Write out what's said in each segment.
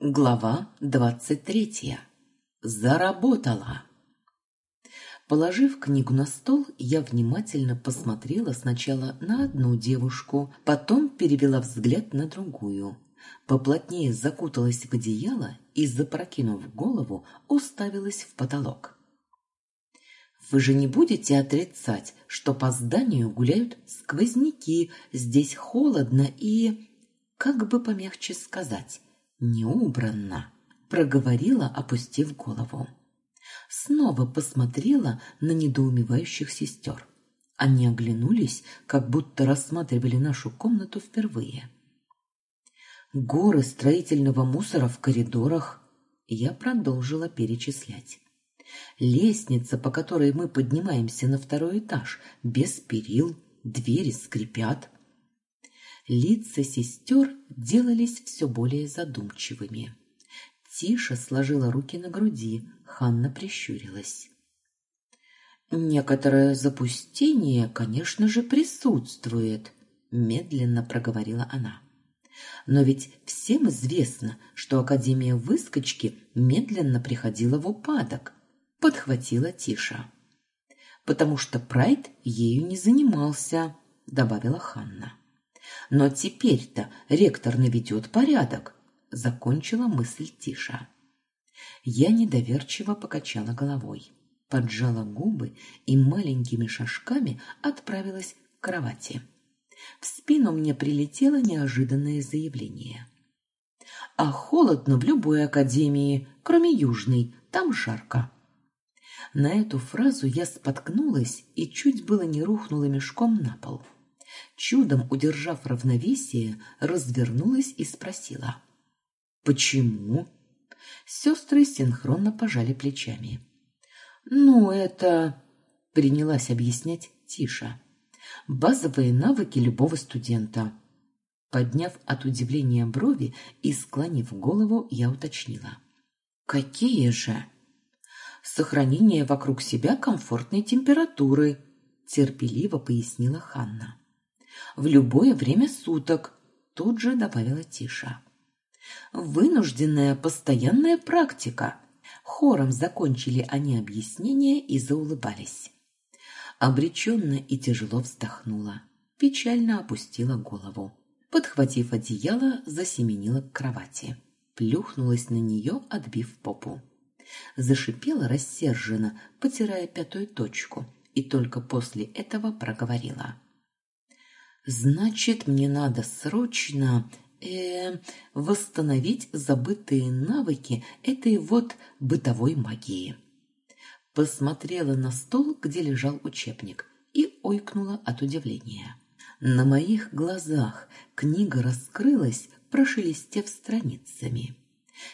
Глава двадцать третья. Заработала. Положив книгу на стол, я внимательно посмотрела сначала на одну девушку, потом перевела взгляд на другую. Поплотнее закуталась в одеяло и, запрокинув голову, уставилась в потолок. Вы же не будете отрицать, что по зданию гуляют сквозняки, здесь холодно и... Как бы помягче сказать не убрано, проговорила, опустив голову. Снова посмотрела на недоумевающих сестер. Они оглянулись, как будто рассматривали нашу комнату впервые. Горы строительного мусора в коридорах. Я продолжила перечислять. Лестница, по которой мы поднимаемся на второй этаж, без перил, двери скрипят. Лица сестер делались все более задумчивыми. Тиша сложила руки на груди, Ханна прищурилась. «Некоторое запустение, конечно же, присутствует», – медленно проговорила она. «Но ведь всем известно, что Академия Выскочки медленно приходила в упадок», – подхватила Тиша. «Потому что Прайд ею не занимался», – добавила Ханна. Но теперь-то ректор наведет порядок, закончила мысль Тиша. Я недоверчиво покачала головой, поджала губы и маленькими шажками отправилась к кровати. В спину мне прилетело неожиданное заявление. А холодно в любой академии, кроме южной, там жарко. На эту фразу я споткнулась и чуть было не рухнула мешком на пол чудом удержав равновесие, развернулась и спросила. «Почему?» Сестры синхронно пожали плечами. «Ну, это...» — принялась объяснять Тиша. «Базовые навыки любого студента». Подняв от удивления брови и склонив голову, я уточнила. «Какие же?» «Сохранение вокруг себя комфортной температуры», — терпеливо пояснила Ханна в любое время суток, тут же добавила Тиша. Вынужденная постоянная практика. Хором закончили они объяснение и заулыбались. Обреченно и тяжело вздохнула, печально опустила голову. Подхватив одеяло, засеменила к кровати. Плюхнулась на нее, отбив попу. Зашипела рассерженно, потирая пятую точку, и только после этого проговорила. Значит, мне надо срочно э, восстановить забытые навыки этой вот бытовой магии. Посмотрела на стол, где лежал учебник, и ойкнула от удивления. На моих глазах книга раскрылась, прошелестев страницами.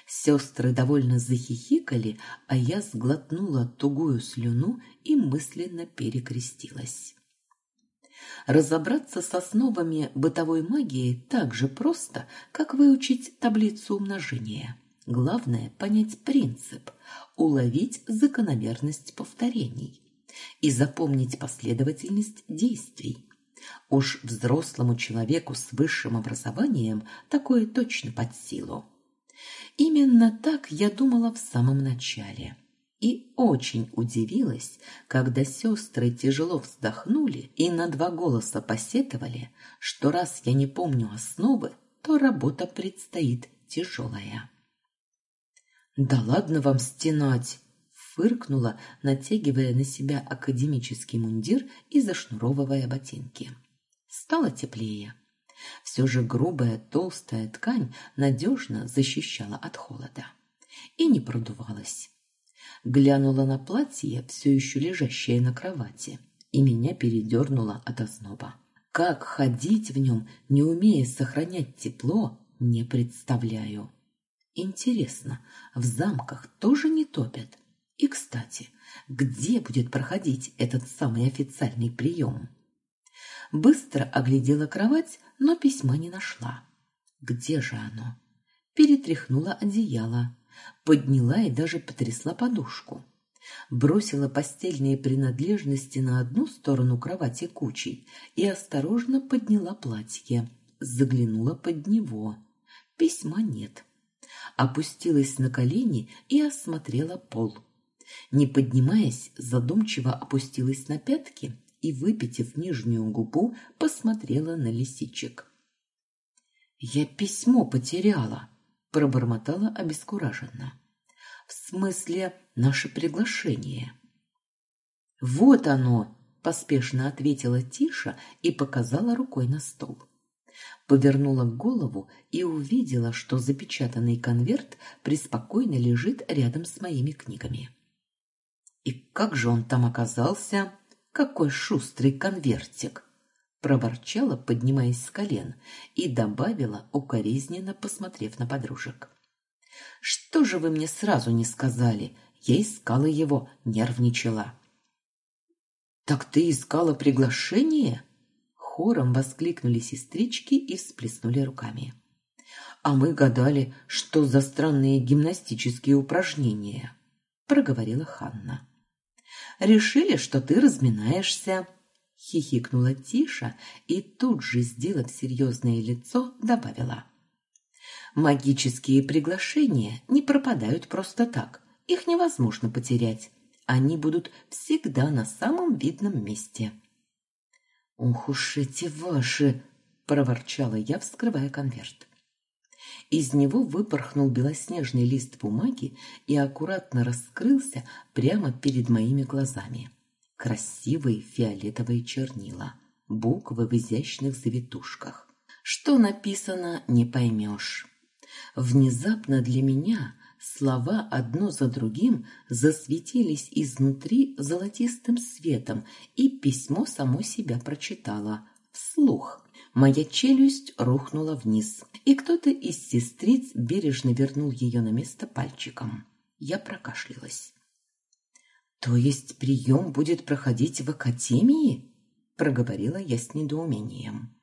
Сестры довольно захихикали, а я сглотнула тугую слюну и мысленно перекрестилась. Разобраться с основами бытовой магии так же просто, как выучить таблицу умножения. Главное – понять принцип, уловить закономерность повторений и запомнить последовательность действий. Уж взрослому человеку с высшим образованием такое точно под силу. Именно так я думала в самом начале – и очень удивилась, когда сестры тяжело вздохнули и на два голоса посетовали, что раз я не помню основы, то работа предстоит тяжелая. «Да ладно вам стенать!» – фыркнула, натягивая на себя академический мундир и зашнуровывая ботинки. Стало теплее. Все же грубая толстая ткань надежно защищала от холода и не продувалась глянула на платье, все еще лежащее на кровати, и меня передернуло от озноба. Как ходить в нем, не умея сохранять тепло, не представляю. Интересно, в замках тоже не топят? И, кстати, где будет проходить этот самый официальный прием? Быстро оглядела кровать, но письма не нашла. Где же оно? Перетряхнула одеяло, подняла и даже потрясла подушку. Бросила постельные принадлежности на одну сторону кровати кучей и осторожно подняла платье, заглянула под него. Письма нет. опустилась на колени и осмотрела пол. Не поднимаясь, задумчиво опустилась на пятки и, выпитив нижнюю губу, посмотрела на лисичек. «Я письмо потеряла», – пробормотала обескураженно. «В смысле, наше приглашение?» «Вот оно!» – поспешно ответила Тиша и показала рукой на стол. Повернула голову и увидела, что запечатанный конверт преспокойно лежит рядом с моими книгами. И как же он там оказался? Какой шустрый конвертик! Проворчала, поднимаясь с колен, и добавила, укоризненно посмотрев на подружек. Что же вы мне сразу не сказали? Я искала его, нервничала. Так ты искала приглашение? Хором воскликнули сестрички и всплеснули руками. А мы гадали, что за странные гимнастические упражнения, проговорила Ханна. Решили, что ты разминаешься, хихикнула Тиша и тут же, сделав серьезное лицо, добавила: Магические приглашения не пропадают просто так. Их невозможно потерять. Они будут всегда на самом видном месте. Ох уж эти ваши, проворчала я, вскрывая конверт. Из него выпорхнул белоснежный лист бумаги и аккуратно раскрылся прямо перед моими глазами. Красивые фиолетовые чернила, буквы в изящных завитушках. Что написано, не поймешь. Внезапно для меня слова одно за другим засветились изнутри золотистым светом, и письмо само себя прочитало вслух. Моя челюсть рухнула вниз, и кто-то из сестриц бережно вернул ее на место пальчиком. Я прокашлялась. «То есть прием будет проходить в академии?» – проговорила я с недоумением.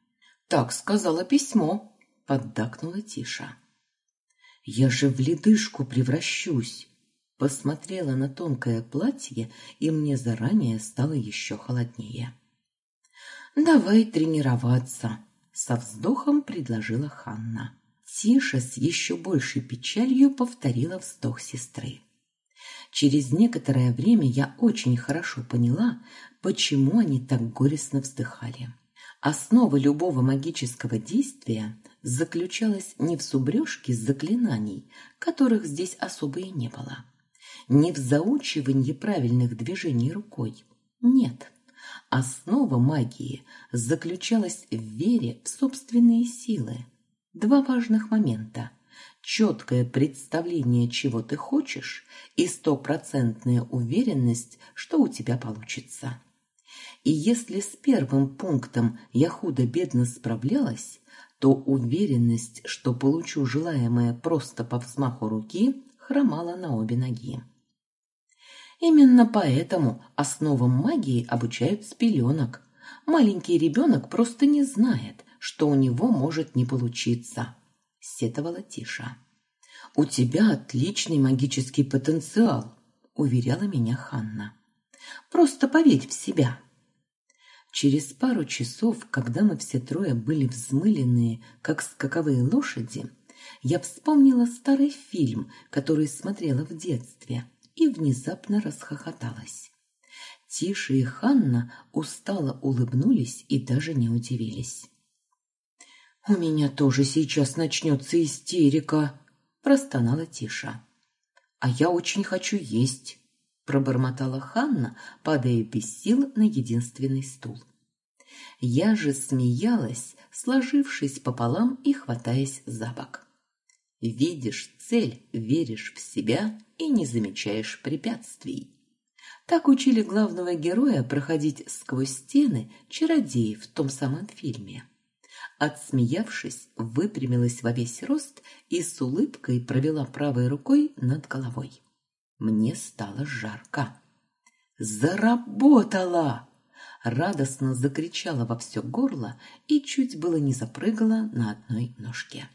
«Так сказала письмо», – поддакнула Тиша. «Я же в ледышку превращусь!» Посмотрела на тонкое платье, и мне заранее стало еще холоднее. «Давай тренироваться», — со вздохом предложила Ханна. Тиша с еще большей печалью повторила вздох сестры. Через некоторое время я очень хорошо поняла, почему они так горестно вздыхали. Основа любого магического действия заключалась не в зубрежке заклинаний, которых здесь особо и не было, не в заучивании правильных движений рукой. Нет, Основа магии заключалась в вере в собственные силы. Два важных момента – четкое представление, чего ты хочешь, и стопроцентная уверенность, что у тебя получится. И если с первым пунктом я худо-бедно справлялась, то уверенность, что получу желаемое просто по взмаху руки, хромала на обе ноги. Именно поэтому основам магии обучают с пеленок. Маленький ребенок просто не знает, что у него может не получиться, сетовала Тиша. У тебя отличный магический потенциал, уверяла меня Ханна. Просто поверь в себя. Через пару часов, когда мы все трое были взмыленные, как скаковые лошади, я вспомнила старый фильм, который смотрела в детстве – и внезапно расхохоталась. Тиша и Ханна устало улыбнулись и даже не удивились. «У меня тоже сейчас начнется истерика», – простонала Тиша. «А я очень хочу есть», – пробормотала Ханна, падая без сил на единственный стул. Я же смеялась, сложившись пополам и хватаясь за бок. Видишь цель, веришь в себя и не замечаешь препятствий. Так учили главного героя проходить сквозь стены чародеи в том самом фильме. Отсмеявшись, выпрямилась во весь рост и с улыбкой провела правой рукой над головой. Мне стало жарко. «Заработала!» Радостно закричала во все горло и чуть было не запрыгала на одной ножке.